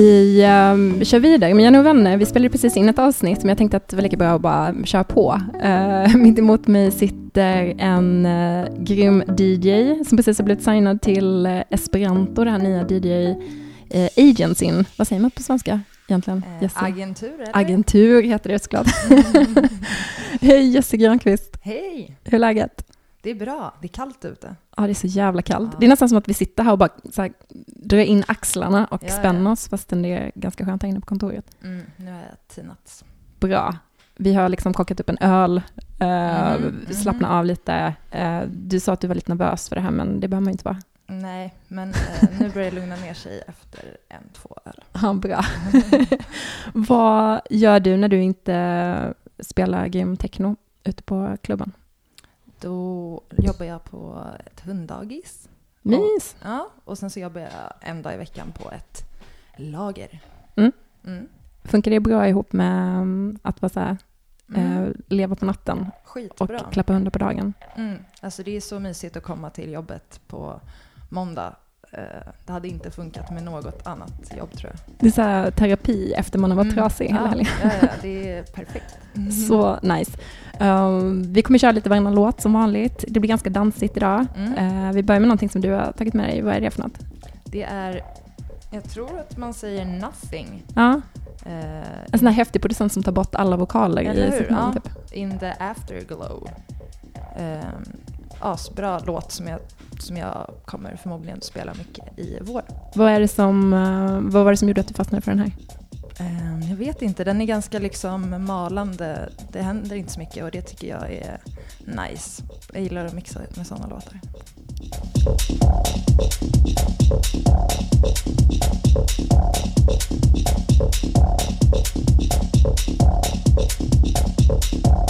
Vi um, kör vidare med Jenny och vänner. Vi spelade precis in ett avsnitt, men jag tänkte att det var lika bra att bara köra på. Uh, mitt emot mig sitter en uh, grym DJ som precis har blivit signad till uh, Esperanto, det här nya DJ-agencyn. Vad säger man på svenska egentligen? Eh, agentur, eller? Agentur heter det såklart. Hej Jesse Granqvist. Hej! Hur är läget? Det är bra. Det är kallt ute. Ja, det är så jävla kallt. Ja. Det är nästan som att vi sitter här och bara så här, drar in axlarna och ja, spänner oss, fastän det är ganska skönt här inne på kontoret. Mm, nu har jag tinats. Bra. Vi har liksom kakat upp en öl, uh, mm, slappna mm. av lite. Uh, du sa att du var lite nervös för det här, men det behöver man ju inte vara. Nej, men uh, nu börjar det lugna ner sig efter en, två öl. Ja, bra. Vad gör du när du inte spelar game techno ute på klubben? Då jobbar jag på ett hunddagis. Mys! Och, ja, och sen så jobbar jag en dag i veckan på ett lager. Mm. Mm. Funkar det bra ihop med mm, att vara så här, mm. eh, leva på natten Skitbra. och klappa hundar på dagen? Mm. Alltså det är så mysigt att komma till jobbet på måndag det hade inte funkat med något annat jobb tror jag. Det är så här, terapi efter man har varit mm. trasig hela ja, helgen. Ja, ja, det är perfekt. Mm. Så nice. Um, vi kommer köra lite varannan låt som vanligt. Det blir ganska dansigt idag. Mm. Uh, vi börjar med någonting som du har tagit med dig. Vad är det för något? Det är, jag tror att man säger nothing. Ja. Uh, en sån här häftig producent som tar bort alla vokaler i sitt namn. Ja. Typ. In the afterglow. Um, asbra låt som jag, som jag kommer förmodligen spela mycket i vår. Vad, är det som, eh, vad var det som gjorde att du fastnade för den här? Ehm, jag vet inte, den är ganska liksom malande. Det händer inte så mycket och det tycker jag är nice. Jag gillar att mixa med sådana låtar. Thank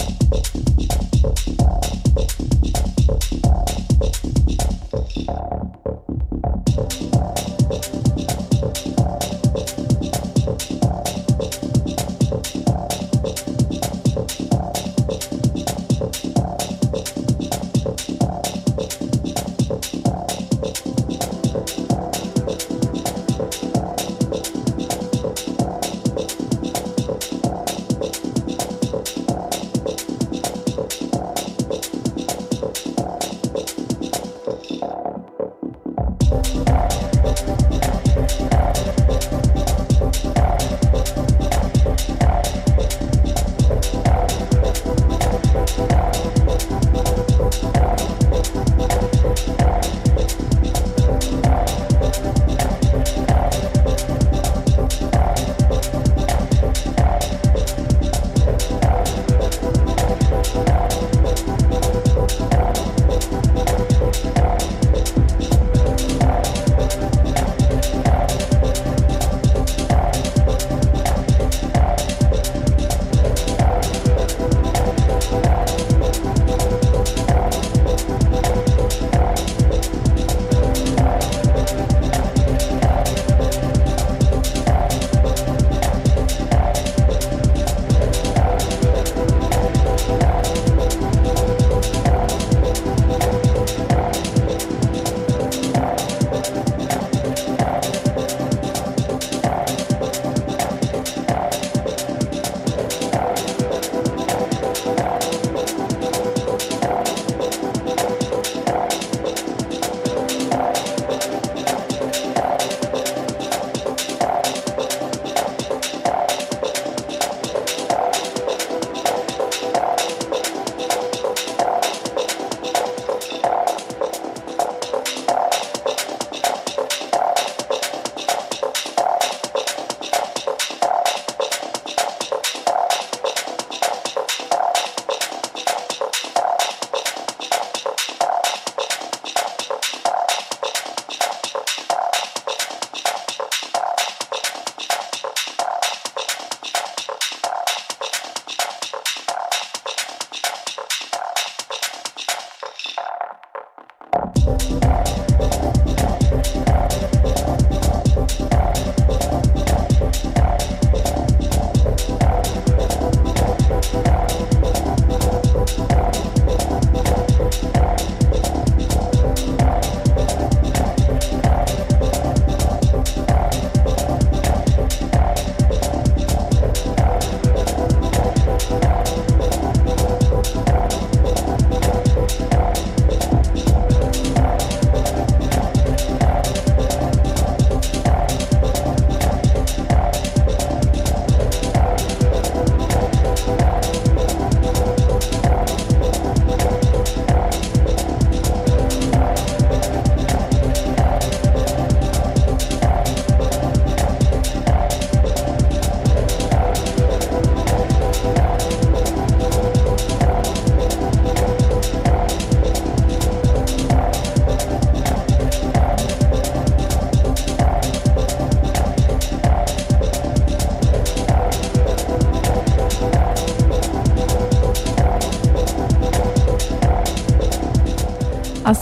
you.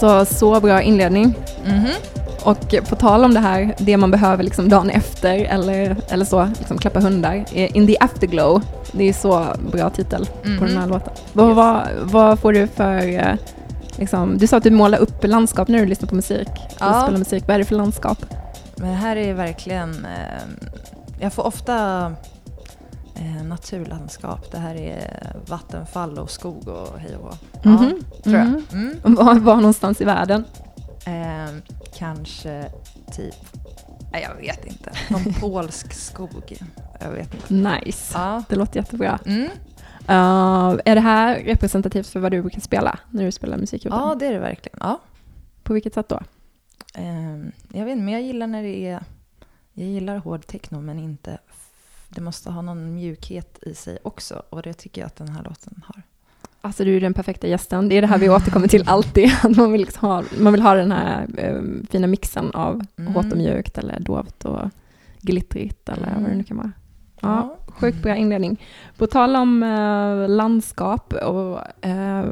Alltså så bra inledning. Mhm. Och på tal om det här, det man behöver liksom dagen efter eller, eller så, liksom klappa hundar. In the afterglow, det är så bra titel på Mhm. den här låten. Vad, vad, vad får du för, eh, liksom, du sa att du målar upp landskap när du lyssnar på musik. Ja. Spelar musik, vad är det för landskap? Men det här är verkligen... Eh, jag får ofta eh, naturlandskap. Det här är vattenfall och skog och hej och. Ja, Mhm. tror jag. Var, var någonstans i världen? Eh, kanske typ... Nej, jag vet inte. Någon polsk skog. Jag vet inte. Nice. Ja. Det låter jättebra. Mm. Uh, är det här representativt för vad du brukar spela när du spelar musik? ja, det är det verkligen. Ja. På vilket sätt då? Eh, jag vet inte, men jag gillar när det är... Jag gillar hård techno, men inte... Det måste ha någon mjukhet i sig också. Och det tycker jag att den här låten har. Alltså du är den perfekta gästen. Det är det här vi återkommer till alltid. Att man vill liksom ha, man vill ha den här eh, fina mixen av Mm. hårt och mjukt eller dovt och glittrigt eller Mm. vad det nu kan vara. Ja, sjukt bra inledning. På tal om eh, landskap och, eh,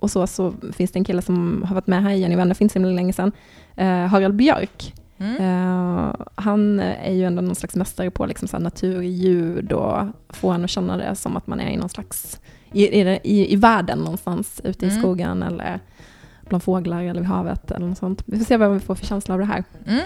och så, så finns det en kille som har varit med här i Jenny Vänner för inte så länge sedan. Eh, Harald Björk. Mm. Eh, han är ju ändå någon slags mästare på liksom så här naturljud och få en att känna det som att man är i någon slags, i, i, i, världen någonstans ute i Mm. skogen eller bland fåglar eller vid havet eller något sånt. Vi får se vad vi får för känsla av det här. Mm.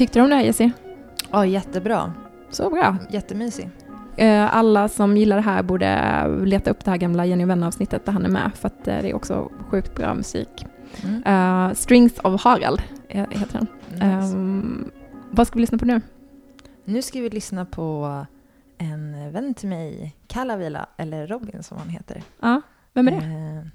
Tyckte du om det här Jessie? Ja, jättebra. Så bra. Jättemysig. Eh, alla som gillar det här borde leta upp det här gamla Jenny och vänner-avsnittet där han är med, för att eh, det är också sjukt bra musik. Mm. Uh, Strings of Harald heter den. Nice. Um, vad ska vi lyssna på nu? Nu ska vi lyssna på en vän till mig, Kalavila, eller Robin som han heter. Ja, vem är det? Eh,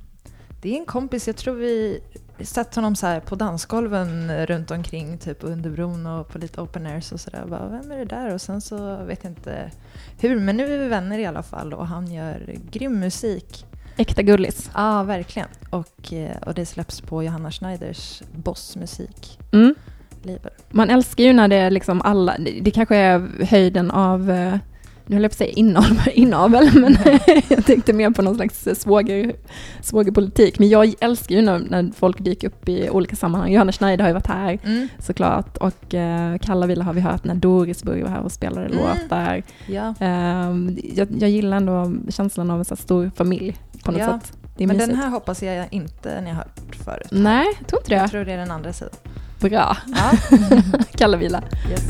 Det är en kompis, jag tror vi sett honom så här på dansgolven runt omkring, typ under bron och på lite open airs och sådär. Vem är det där? Och sen så vet jag inte hur, men nu är vi vänner i alla fall och han gör grym musik. Äkta gullis. Ja, verkligen. Och, eh, och det släpps på Johanna Schneiders Boss-musik. Mm. Man älskar ju när det är liksom alla, det, det kanske är höjden av, eh, nu höll jag på att säga inavel, inavel men jag tänkte mer på någon slags svåger, svågerpolitik. Men jag älskar ju när, när folk dyker upp i olika sammanhang. Johanna Schneider har ju varit här Mm. såklart och eh, Kalla Villa har vi hört när Doris Burg var här och spelade Mm. låtar. Ja. Ehm, jag, jag gillar ändå känslan av en så stor familj på något Ja, sätt. Men mysigt. den här hoppas jag inte ni har hört förut. Nej, jag tror inte Jag det. tror det är den andra sidan. Bra. Ja. Kalla Villa. yes.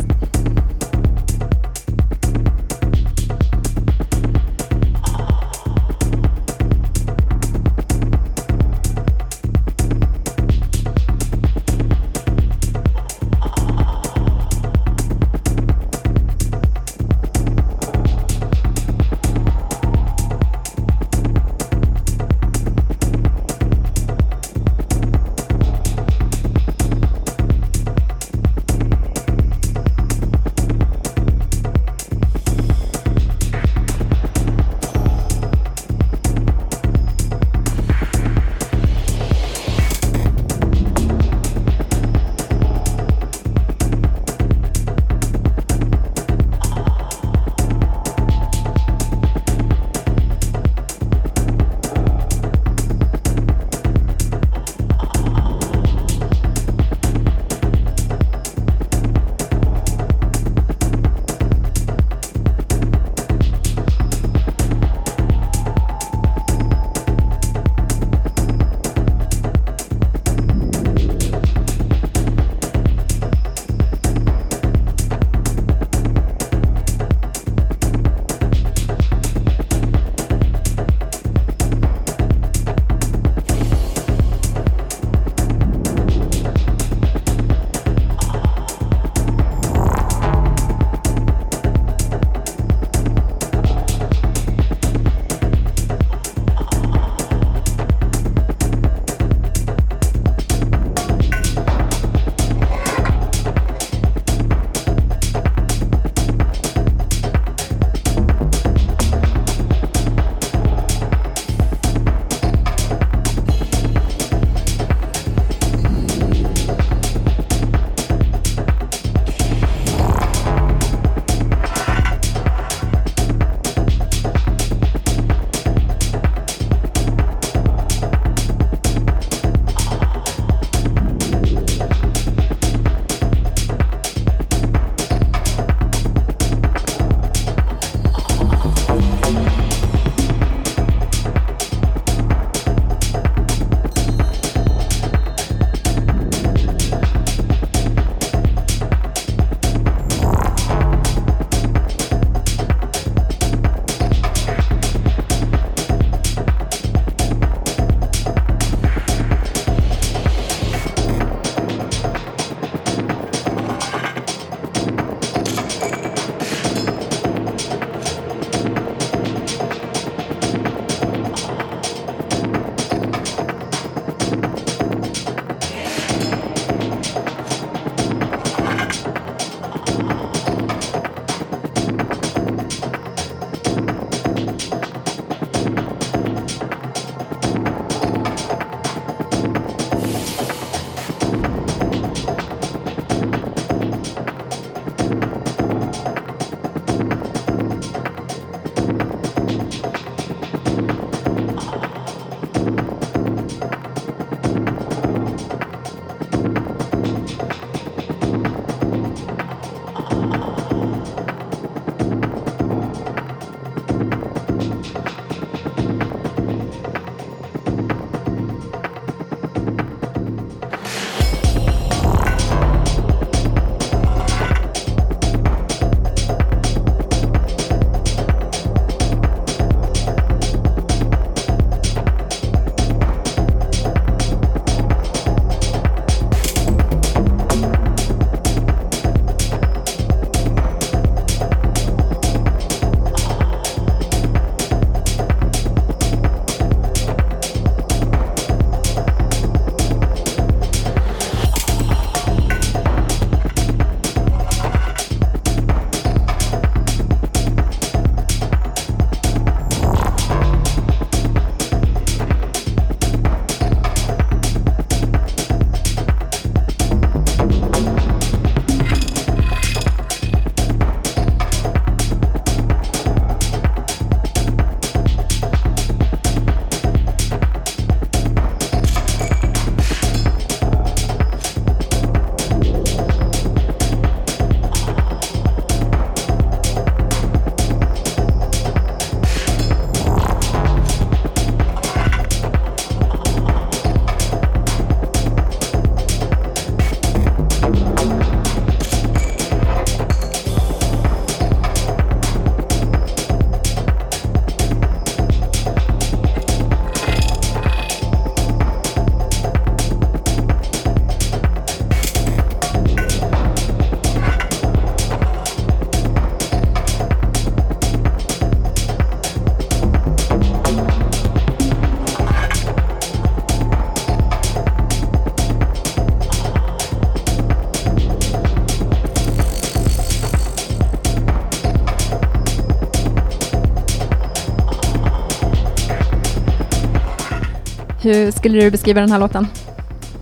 Hur skulle du beskriva den här låten?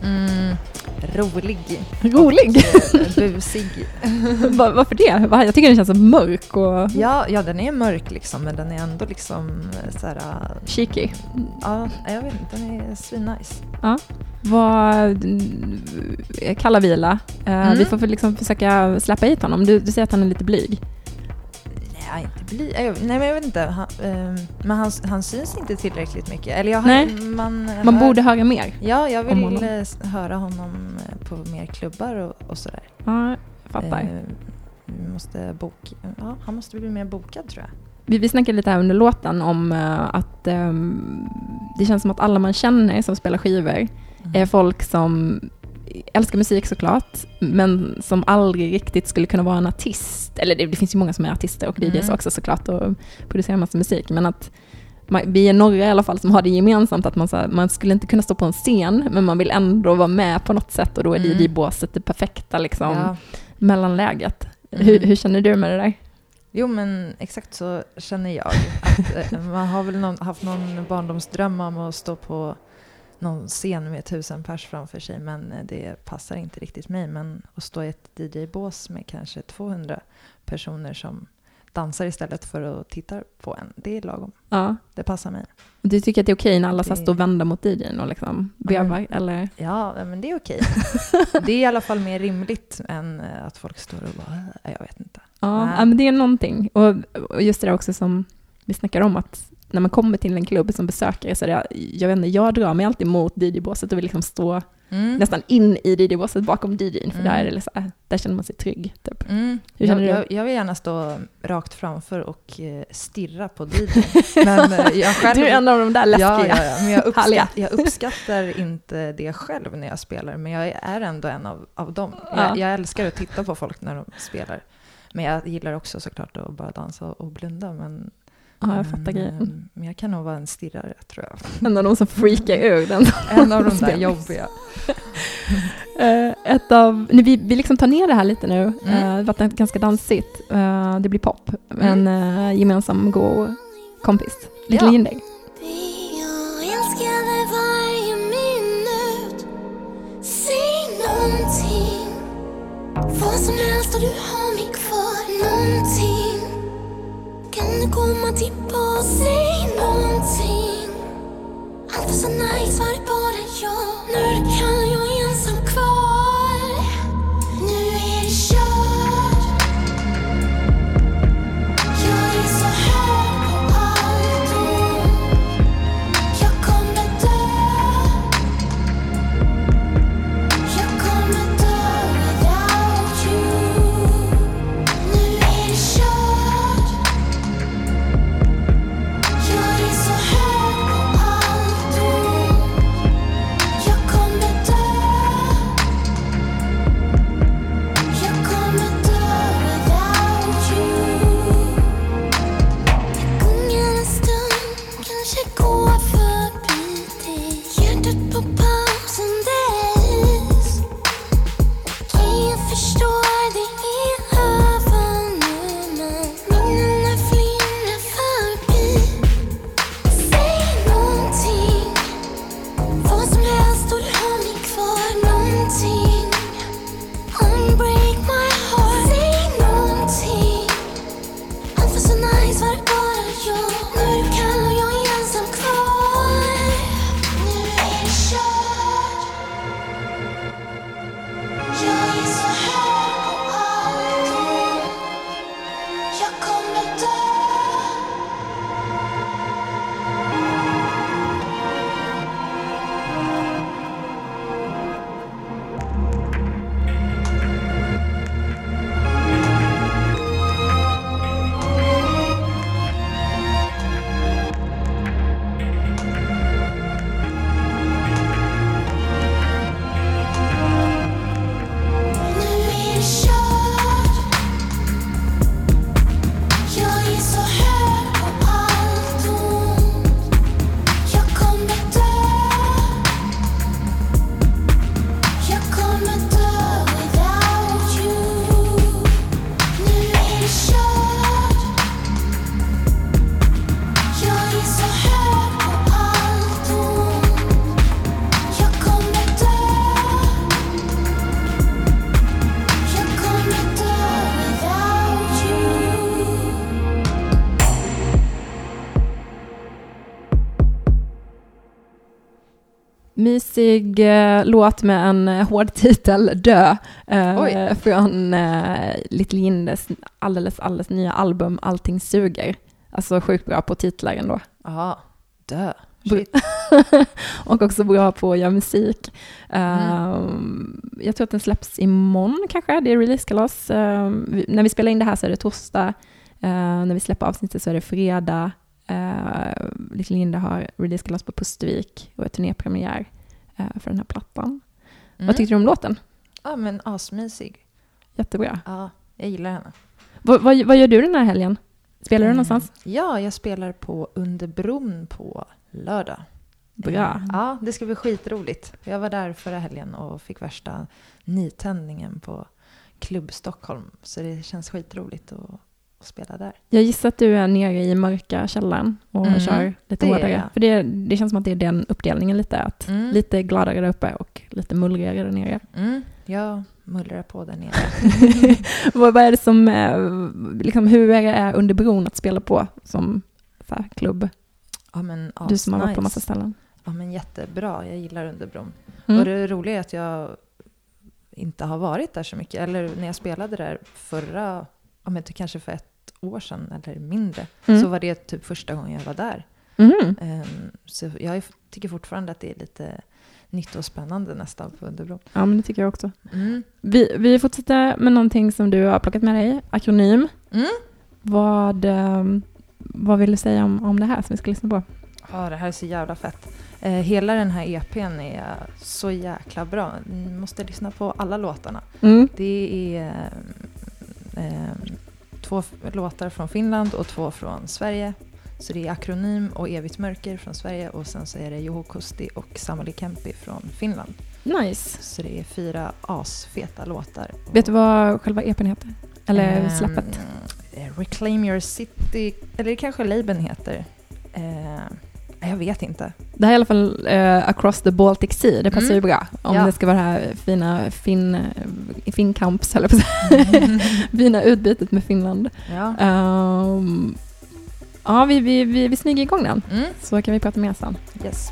Mm, rolig. Rolig? Eh, busig. Var, varför det? Jag tycker den känns så mörk och Ja, ja, den är mörk liksom, men den är ändå liksom eh, så här... eh, cheeky. Ja, jag vet inte, den är svinnice. Ja. Vad, kalla vila. Mm. Vi får liksom försöka släppa hit honom. Du, du säger att han är lite blyg. Nej, men jag vet inte. Han, ehm, men han, han syns inte tillräckligt mycket. Eller jag, har- man, Man hör, borde höra mer. Ja, jag vill honom. eh, höra honom eh, på mer klubbar och, och sådär. Ja, jag fattar. Eh, vi måste boka, ja, han måste bli mer bokad tror jag. Vi, vi snackade lite här under låten om eh, att ehm, det känns som att alla man känner som spelar skivor är folk som älskar musik såklart, men som aldrig riktigt skulle kunna vara en artist. Eller det, det finns ju många som är artister och DJs Mm. också såklart och producerar massa musik, men att vi är några i alla fall som har det gemensamt att man, så här, man skulle inte kunna stå på en scen, men man vill ändå vara med på något sätt och då är Mm. DJ-båset det perfekta liksom, Ja. mellanläget. Mm. Hur, hur känner du med det där? Jo men exakt så känner jag. Att, eh, man har väl någon, haft någon barndomsdröm om att stå på någon scen med tusen pers framför sig men eh, det passar inte riktigt mig. Men att stå i ett DJ-bås med kanske 200 personer som dansar istället för att titta på en, det är lagom. Ja. Det passar mig. Du tycker att det är okej när alla Det- står vända mot DJn och liksom vevar, eller? Ja, men det är okej. det är i alla fall mer rimligt än eh, att folk står och bara, "Äh, jag vet inte. Ja, men det är någonting. Och, och just det där också som vi snackar om, att när man kommer till en klubb som besökare så är det, jag vet inte, jag drar mig alltid mot DJ-båset och vill liksom stå Mm. nästan in i DJ-båset bakom DJn, för Mm. där, är det liksom, där känner man sig trygg. Typ. Mm. Hur känner jag, du? Jag, jag vill gärna stå rakt framför och eh, stirra på DJn. Men eh, jag själv... Du är en av de där läskiga. ja, ja, ja, men jag, uppskatt, jag uppskattar inte det själv när jag spelar, men jag är ändå en av, av dem. Ja. Jag, jag älskar att titta på folk när de spelar. Men jag gillar också såklart att bara dansa och blunda. Men, Ja, jag fattar men, grejen. eh, men jag kan nog vara en stirrare, tror jag. En av de som freakar ur den. En av de där jobbiga. Eh, ett av, nej, vi, vi liksom tar ner det här lite nu. Mm. Eh, det varit ganska dansigt. Eh, det blir pop. En uh, gemensam god kompis. Little Ja. Någonting Vad som helst och du har mig kvar Någonting kan du komma tillbaka Säg någonting? Allt var så nice var det bara jag? Nu är mysig eh, låt med en eh, hård titel, Dö, eh, från eh, Little Jindes alldeles, alldeles nya album Allting suger. Alltså sjukt bra på titlar ändå. Ja, dö. Och också bra på att göra musik. Mm. Ehm, jag tror att den släpps imorgon kanske, det är releasekalas. Ehm, vi- när vi spelar in det här så är det torsdag. Ehm, när vi släpper avsnittet så är det fredag. Uh, Little Linda har releasekalas på Pustervik och är turnépremiär eh, för den här plattan. Mm. Vad tyckte du om låten? Ja, men asmysig. Jättebra. Ja, jag gillar henne. Vad, vad, vad gör du den här helgen? Spelar du Eh, någonstans? Ja, jag spelar på Under bron på lördag. Bra. Eh, Ja, det ska bli skitroligt. Jag var där förra helgen och fick värsta nytändningen på Klubb Stockholm. Så det känns skitroligt att, att spela där. Jag gissar att du är nere i mörka källaren och Mm, kör lite det hårdare. För det, det känns som att det är den uppdelningen lite. Att Mm. Lite gladare där uppe och lite mullrigare där nere. Mm, jag mullrar på där nere. vad, vad är det som, eh, liksom, hur är det är under bron att spela på som så här, klubb? Ja, men du som har varit på massa ställen. Ja, men jättebra. Jag gillar Underbron. Mm. Och det roliga är att jag inte har varit där så mycket. Eller när jag spelade där förra, ja, men kanske för ett år sedan eller mindre, Mm. så var det typ första gången jag var där. Mhm. Ehm, så jag tycker fortfarande att det är lite nytt och spännande nästan på Underbron. Ja, men det tycker jag också. Mm. Vi, vi fortsätter med någonting som du har plockat med dig, akronym. Mm. Vad, eh, vad vill du säga om, om det här som vi ska lyssna på? Ja, det här är så jävla fett. Eh, hela den här EPn är så jäkla bra. Ni måste lyssna på alla låtarna. Mm. Det är eh, två låtar från Finland och två från Sverige. Så det är Akronym och Evigt mörker från Sverige och sen så är det Juho Kusti och Samuli Kempi från Finland. Nice. Så det är fyra asfeta låtar. Vet du vad själva EPn heter? Eller Ehm, släppet? eh, Reclaim your city, eller det kanske labeln heter. Eh, jag vet inte. Det här är i alla fall eh, Across the Baltic Sea. Det passar Mm. ju bra om Ja. det ska vara det här fina fin, finkamps, höll jag på fina utbytet med Finland. Ja. Ehm, ja, vi, vi, vi, vi smyger igång den. Mm. Så kan vi prata mer sen. Yes.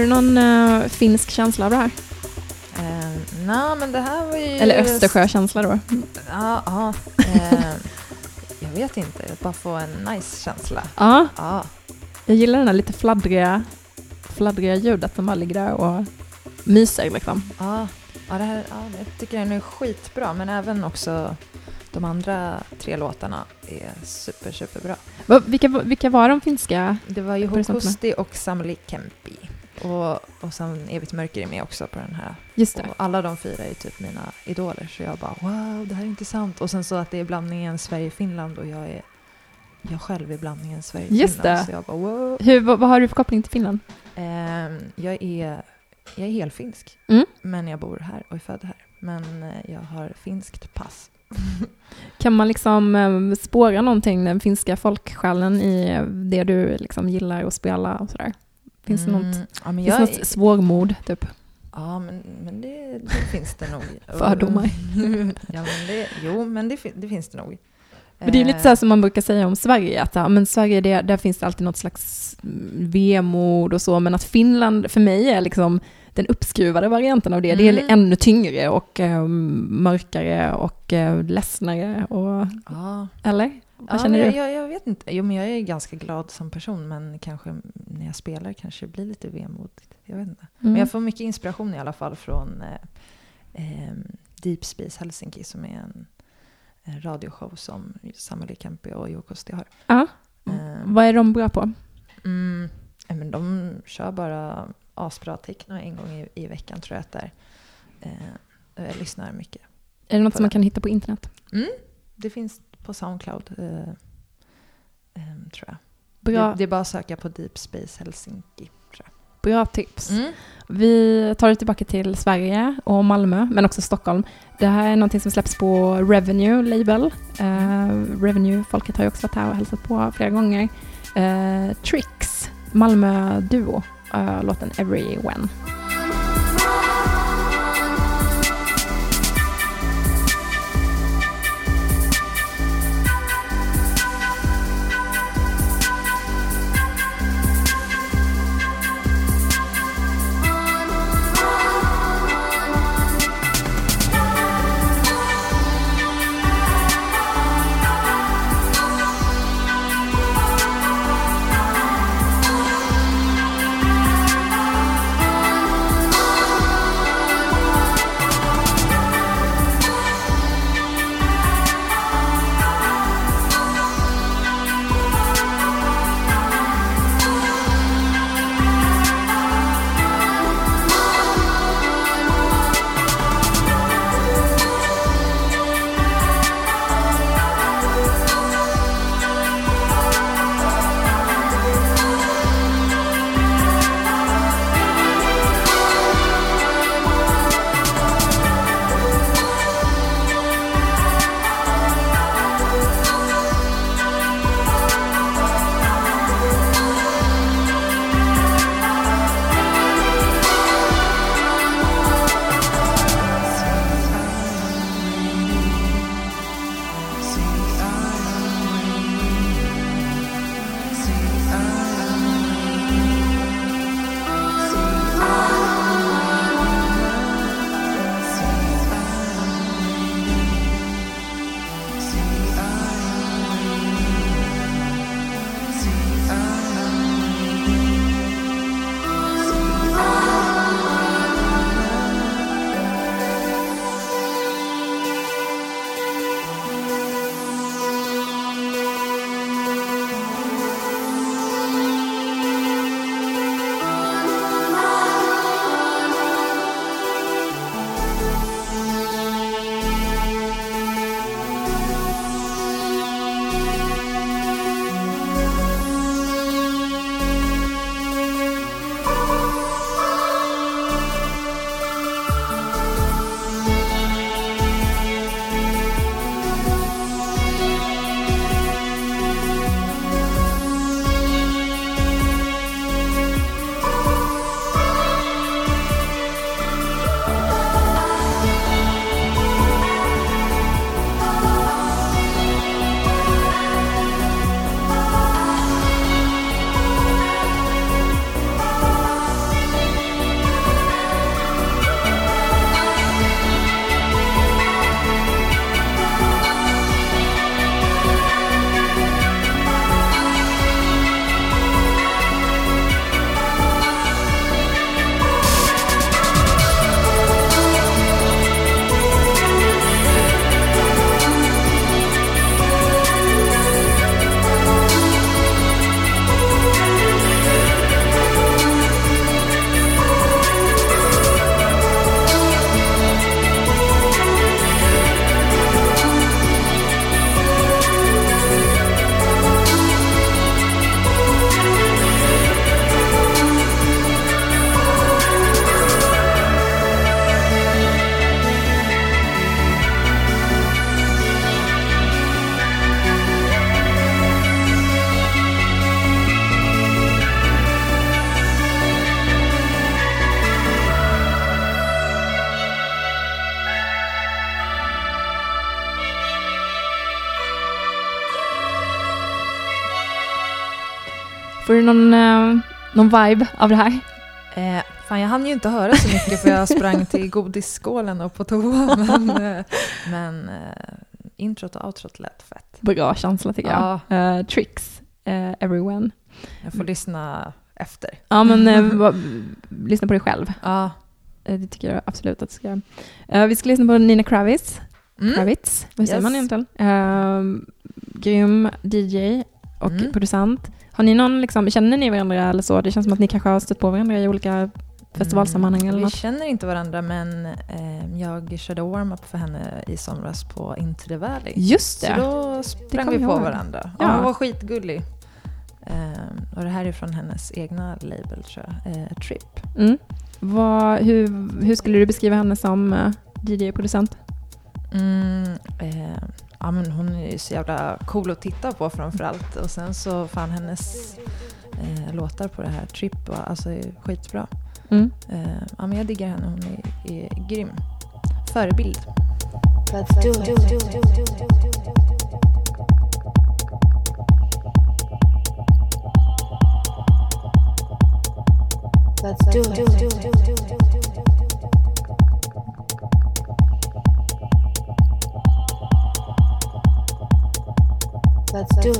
Du någon eh, finsk känsla av det här? Eh, Nej, men det här var ju... Eller Östersjökänsla då? Ja, ja. Eh, jag vet inte, jag bara få en nice känsla. Ja, Ja, jag gillar den här lite fladdriga, fladdriga ljudet som bara ligger där och myser liksom. ja. ja, det här, ja jag tycker den är skitbra, men även också de andra tre låtarna är super, superbra. Va, vilka, vilka var de finska? Det var ju. Hokusti och Samuli Kempi. Och, och sen Evigt Mörker är med också på den här. Just det. Och alla de fyra är typ mina idoler, så jag bara wow, det här är intressant. Och sen så att det är blandningen Sverige-Finland och jag är jag själv är blandningen Sverige-Finland. Just det. Så jag bara wow. Hur, vad, vad har du för koppling till Finland? Ehm, jag, är, jag är helfinsk, Mm. men jag bor här och är född här. Men eh, jag har finskt pass. Kan man liksom eh, spåra någonting, den finska folksjälen i det du liksom gillar att spela och sådär? Finns det något, Mm, ja, finns jag, något svårmod typ? Ja, men, men det, det finns det nog. Fördomar. ja, men det, jo, men det, det finns det nog. Men det är lite Eh, så här som man brukar säga om Sverige, att ja, men Sverige, det, där finns det alltid något slags mm, vemod och så, men att Finland för mig är liksom den uppskruvade varianten av det. Det är Mm. ännu tyngre och eh, mörkare och eh, ledsnare och, Ja, eller? Vad ja känner du? jag, jag, vet inte. Jo, men jag är ganska glad som person, men kanske när jag spelar kanske det blir lite vemodigt. Jag vet inte. Mm. Men jag får mycket inspiration i alla fall från eh, eh, Deep Space Helsinki som är en, en radioshow som Samuli Kempi och Jokosti har. Ja. Eh, Vad är de bra på? Mm, men de kör bara asbra techno en gång i, i veckan tror jag att det är. Eh, jag lyssnar mycket. Är det något som man kan hitta på internet? Mm, det finns på Soundcloud eh, eh, tror jag. Bra, Det, det är bara att söka på Deep Space Helsinki. Tror bra tips. jag. Mm. Vi tar det tillbaka till Sverige och Malmö, men också Stockholm. Det här är någonting som släpps på Revenue Label. Eh, Revenue-folket har ju också varit här och hälsat på flera gånger. Eh, Tricks, Malmö-duo, eh, låten Every When. Någon vibe av det här? Eh, fan, jag hann ju inte höra så mycket för jag sprang till godisskålen och på toa. Men, eh, men eh, introt och outrot lät fett. Bra känsla tycker jag. Eh, tricks, eh, everyone. Jag får lyssna efter. Ja, men va, lyssna på dig själv. Ja. Det tycker jag absolut att du ska göra. Vi ska lyssna på Nina Kravitz. Mm. Kravitz, hur säger Yes. man egentligen? Uh, grym DJ och Mm. producent. Har ni någon, liksom, känner ni varandra eller så? Det känns som att ni kanske har stött på varandra i olika festivalsammanhang eller vi något. känner inte varandra men eh, jag körde warm-up för henne i somras på Into the Valley. Just Så det. då sprang vi på ihåg. varandra. Ja. Hon var skitgullig. Eh, och det här är från hennes egna label tror jag, eh, Trip. Mm. Vad, hur, hur skulle du beskriva henne som eh, DJ-producent? Mm, eh, ja, men hon är ju så jävla cool att titta på framförallt. Och sen så fan hennes eh, låtar på det här Trip var alltså skitbra. Mm. Eh, ja, men jag diggar henne, hon är, är grym. Förebild. Let's do it. Let's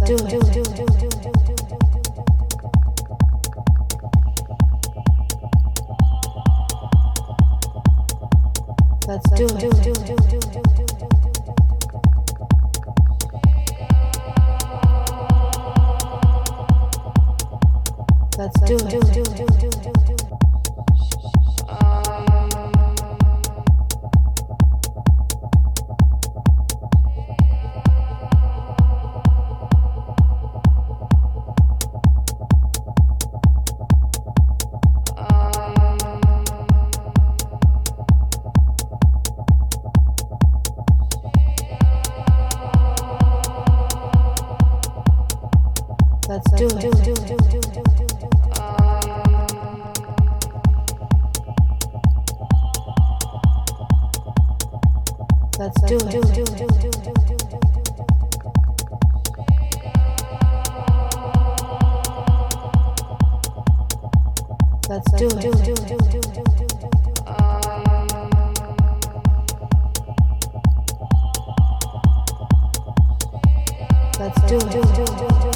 do it. Let's do it.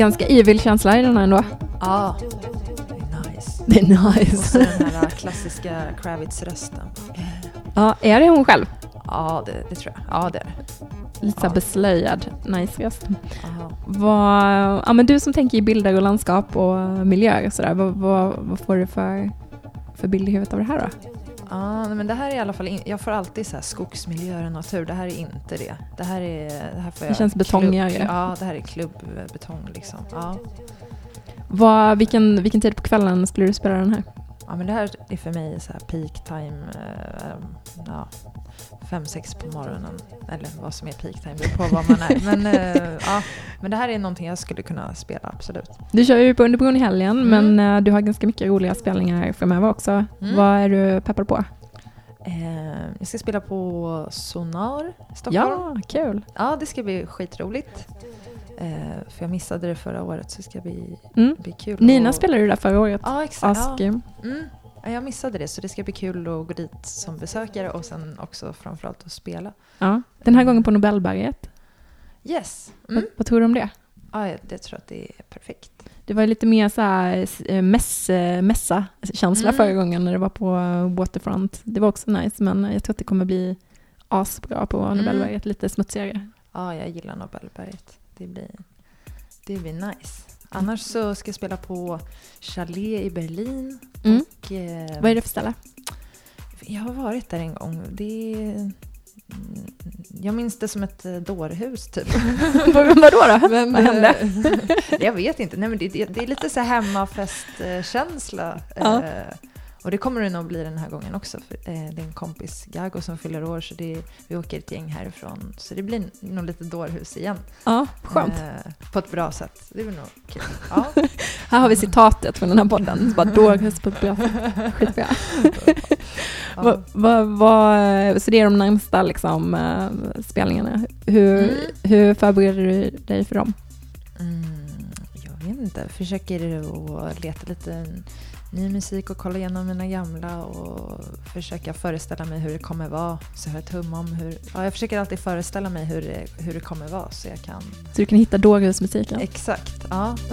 Ganska evil känsla i den här ändå. Ja, det är nice. Det är Och nice. så den här klassiska Kravitz-rösten. Ja, är det hon själv? Ja, det, det tror jag. Ja, det är det. Lite här beslöjad, nice röst. Vad, ja, men du som tänker i bilder och landskap och miljöer och sådär, vad, vad, vad får du för, för bild i huvudet av det här då? Ja, men det här är i alla fall, in, jag får alltid så här skogsmiljöer och natur. Det här är inte det. Det här är, det här får jag känns betongigare. Klubb, ja, det här är klubbbetong liksom. Ja. Vad, vilken, vilken tid på kvällen skulle du spela den här? ja, men det här är för mig så här peak time, eh, ja, fem, sex på morgonen. Eller vad som är peak time, beror på vad man är. Men, eh, ja, men det här är någonting jag skulle kunna spela, absolut. Du kör ju på Underbron i helgen, Mm. men eh, du har ganska mycket roliga spelningar framöver också. Mm. Vad är du peppad på? Eh, jag ska spela på Sonar Stockholm. Ja, kul. Ja, det ska bli skitroligt. Eh, för jag missade det förra året så det ska bli, Mm. bli kul. Nina och- spelade ju där förra året. Ja, exakt. Ja. Asgrym. Mm. Ja, jag missade det så det ska bli kul att gå dit som besökare och sen också framförallt att spela. Ja. Den här gången på Nobelberget. Yes! Mm. Vad, vad tror du om det? Ja, jag det tror att det är perfekt. Det var lite mer så här eh, mäss, eh, mässa-känsla Mm. förra gången när det var på eh, Waterfront. Det var också nice, men jag tror att det kommer bli asbra på Mm. Nobelberget, lite smutsigare. Ja, jag gillar Nobelberget. Det blir, det blir nice. Annars så ska jag spela på Chalet i Berlin. Mm. Och, eh, Vad är det för ställe? Jag har varit där en gång. Det är, mm, jag minns det som ett eh, dårhus typ. Vad vadå då? Men, Vad hände? eh, jag vet inte. Nej, men det, det, det är lite så hemmafestkänsla. Ja. Eh, och det kommer det nog bli den här gången också. För, eh, det är en kompis, Gago, som fyller år så det, vi åker ett gäng härifrån. Så det blir nog lite dårhus igen. Ja, skönt. Eh, på ett bra sätt. Det blir nog kul. Ja. Här har vi citatet från den här podden. Bara dårhus på ett bra sätt. Skitbra. Ja. Va, va, va, så det är de närmsta liksom, eh, spelningarna. Hur, Mm. hur förbereder du dig för dem? Mm, jag vet inte. Försöker att leta lite ny musik och kolla igenom mina gamla och försöka föreställa mig hur det kommer vara. Så jag har ett hum om hur... Ja, jag försöker alltid föreställa mig hur det, hur det kommer vara så jag kan... Så du kan hitta dågräs musiken? Exakt, ja.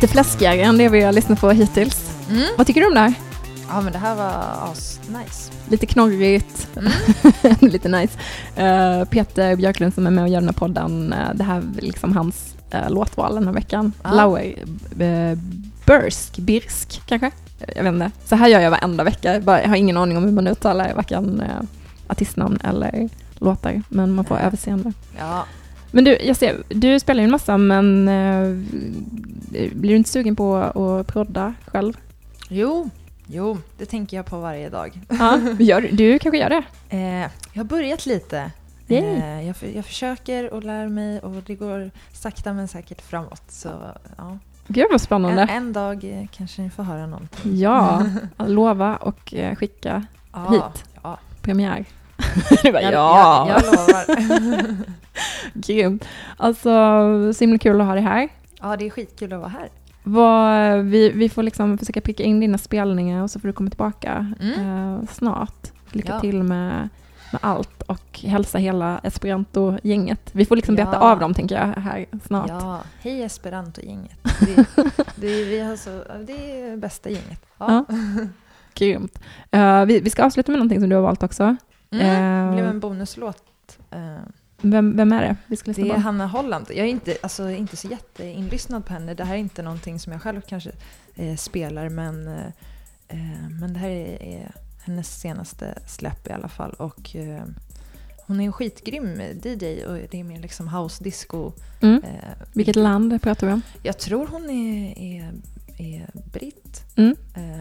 Lite fläskigare än det vi har lyssnat på hittills. Mm. Vad tycker du om det här? Ja, men det här var as-nice. Lite knorrigt, Mm. lite nice. Eh, Peter Björklund som är med och gör den här podden, eh, det här är liksom hans uh, låtval den här veckan. Ja. Lauer uh, Bursk, Birsk kanske? Jag vet inte. Så här gör jag varenda vecka. Jag, bara, jag har ingen aning om hur man uttalar varken uh, artistnamn eller låtar, men man får Nej. överseende. Ja, Men du, jag ser, du spelar ju en massa, men eh, blir du inte sugen på att prodda själv? jo, jo, det tänker jag på varje dag. Ja, gör, du kanske gör det? Eh, jag har börjat lite. Eh, jag, jag försöker och lär mig och det går sakta men säkert framåt. Så ja. Gud vad spännande. en, en dag eh, kanske ni får höra någonting. Ja, lova och eh, skicka Ja, Hit. Ja, premiär. du bara, jag, ja, jag, jag lovar. grymt. Alltså, så himla kul att ha dig här. ja, det är skitkul att vara här. Vad, vi, vi får liksom försöka pricka in dina spelningar och så får du komma tillbaka Mm. eh, snart. Lycka Ja. till med, med allt och hälsa hela Esperanto-gänget. Vi får liksom beta Ja. av dem tänker jag här snart. Ja, hej Esperanto-gänget. Det, det, vi har så, det är bästa gänget. Ja. Grymt. Eh, vi, vi ska avsluta med någonting som du har valt också. Mm, Eh, det blev en bonuslåt. Eh, Vem, vem är det vi ska lyssna Det är på? Hanna Holland. Jag är inte, alltså, inte så jätteinlyssnad på henne. Det här är inte någonting som jag själv kanske eh, spelar, men, eh, eh, men det här är, är hennes senaste släpp i alla fall. Och, eh, hon är en skitgrym DJ och det är mer liksom house disco. Mm. Vilket land pratar vi om? Jag tror hon är, är, är britt. Mm.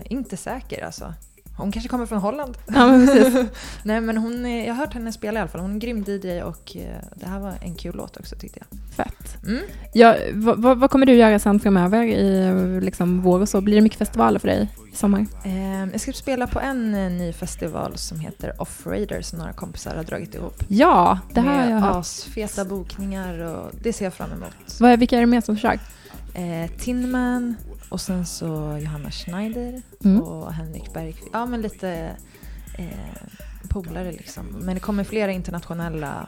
Inte säker alltså. Hon kanske kommer från Holland. Ja, men precis. Nej men hon är, jag har hört henne spela i alla fall. Hon är en grym DJ och eh, det här var en kul låt också tyckte jag. Fett. Mm. Ja, vad, vad, kommer du göra sen framöver i liksom, vår och så? Blir det mycket festivaler för dig i sommar? Eh, jag ska spela på en eh, ny festival som heter Off Raider som några kompisar har dragit ihop. Ja, det här har jag hört. asfeta bokningar och det ser jag fram emot. Vad är, vilka är det mer som kör? Eh, Tinman och sen så Johanna Schneider Mm. och Henrik Bergqvist. Ja men lite eh, polare liksom. Men det kommer flera internationella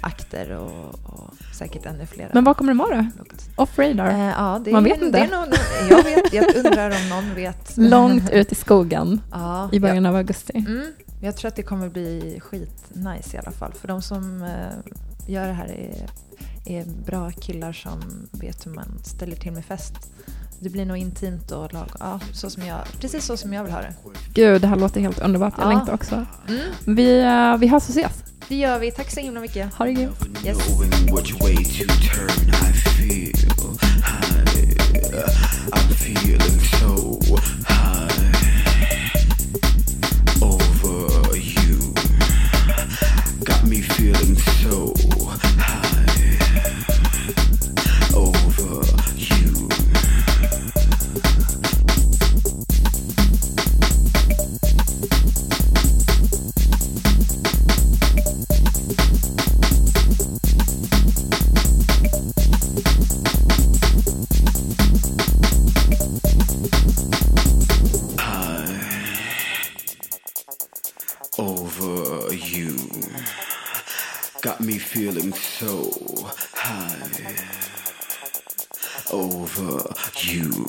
akter och, och säkert ännu flera. Men vad kommer det vara då? Off Radar? Eh, ja, Man vet inte. Det är nog, jag vet, jag undrar om någon vet. Långt ut i skogen ja, i början av augusti. Ja, mm, jag tror att det kommer bli skitnice i alla fall. För de som eh, gör det här är, är bra killar som vet hur man ställer till med fest. Det blir nog intimt och lag, ja, så som jag, precis så som jag vill ha det. Gud, det här låter helt underbart. Jag Ja. längtar också. Mm, Vi, eh, vi hörs och ses. det gör vi. Tack så himla mycket. Ha det grymt. Yes. Got me feeling so high feeling so high over you.